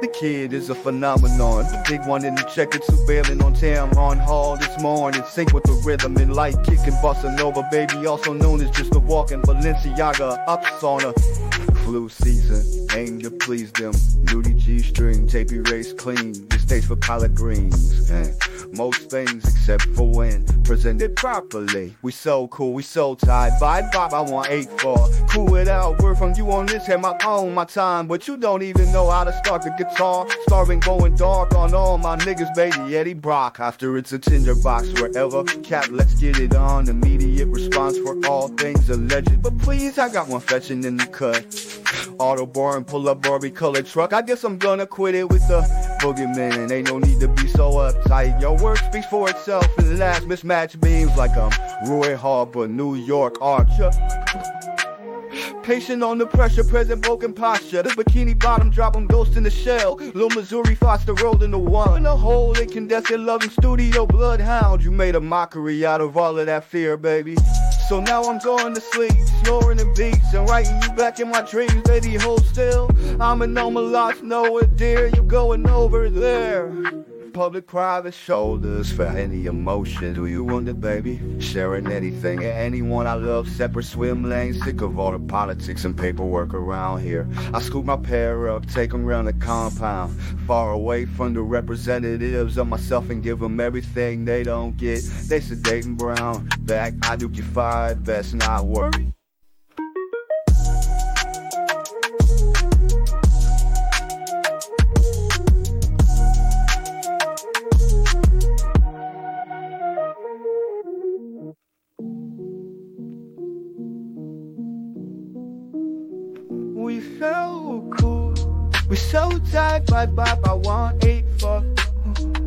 The kid is a phenomenon. The big one in the checkered surveilling on Tamron Hall this morning. Sync with the rhythm and light kicking bossa nova, baby. Also known as just a walking Balenciaga ups on a flu season. Aim to please them. Nudie G string, tapey race clean. This for collard greens. And most things except for when presented properly. We so cool, we so tight. Vibe, vibe, I want eight for. Cool it out, word from you on this, have my own, my time. But you don't even know how to start the guitar. Starving, going dark on all my niggas, baby. Eddie Brock. After it's a tinderbox, wherever. Cap, let's get it on. Immediate response for all things alleged. But please, I got one fetching in the cut. Auto bar pull up Barbie colored truck. I guess I'm gonna quit it with the boogeyman. Ain't no need to be so uptight. Your work speaks for itself and last mismatch beams like I'm Roy Harper, New York Archer. Patient on the pressure, present broken posture. The bikini bottom dropping ghost in the shell. Little Missouri Foster rolled in the one. In the hole, incandescent loving studio bloodhound. You made a mockery out of all of that fear, baby. So now I'm going to sleep, snoring in beats and writing you back in my dreams, baby. Hold still. I'm an lost nowhere, dear. You're going over there public private shoulders for any emotion. Do you want it, baby? Sharing anything, anyone I love, separate swim lanes. Sick of all the politics and paperwork around here. I scoop my pair up, take them around the compound, far away from the representatives of myself and give them everything they don't get. They sedating Brown, back, I do you five, best not worry. We so cool. We so tight, bye I want eight for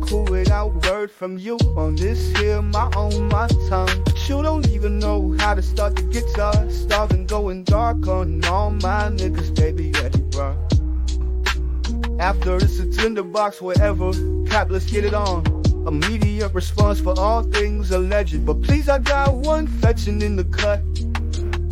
cool without word from you on this here, my own, my tongue. But you don't even know how to start the guitar. Starving, going dark on all my niggas, baby, ready, bro. After this, a tinderbox, wherever. Cap, let's get it on. Immediate response for all things alleged. But please, I got one fetching in the cut.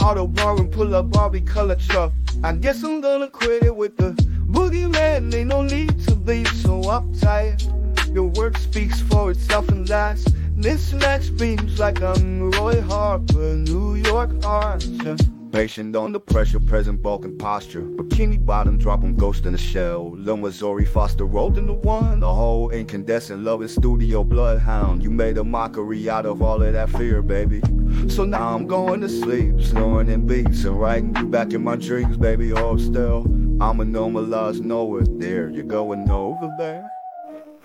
Auto bar and pull up Barbie color truck. I guess I'm gonna quit it with the boogeyman. Ain't no need to be so uptight. Your work speaks for itself and last. This match beams like I'm Roy Harper, New York Archer. Patient on the pressure, present bulk and posture. Bikini bottom, drop dropping ghost in the shell. Lil Missouri Foster rolled into one. The whole incandescent loving studio bloodhound. You made a mockery out of all of that fear, baby. So now I'm going to sleep, snoring in beats and writing you back in my dreams, baby. Oh, still, I'm a normalized nowhere. There, you're going over there.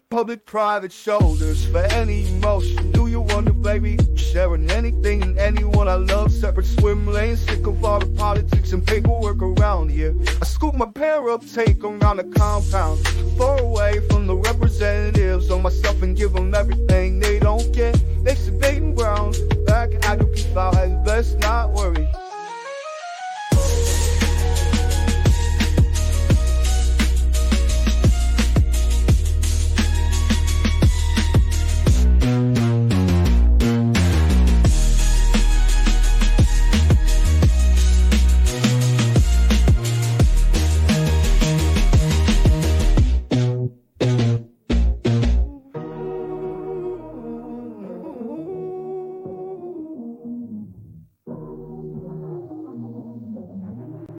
Public private shoulders for any emotion. Do you wonder, baby? Sharing anything and anyone I love. Separate swim lanes, sick of all the politics and paperwork around here. I scoop my pair up, take around the compound. Far away from the representatives on myself and give them everything they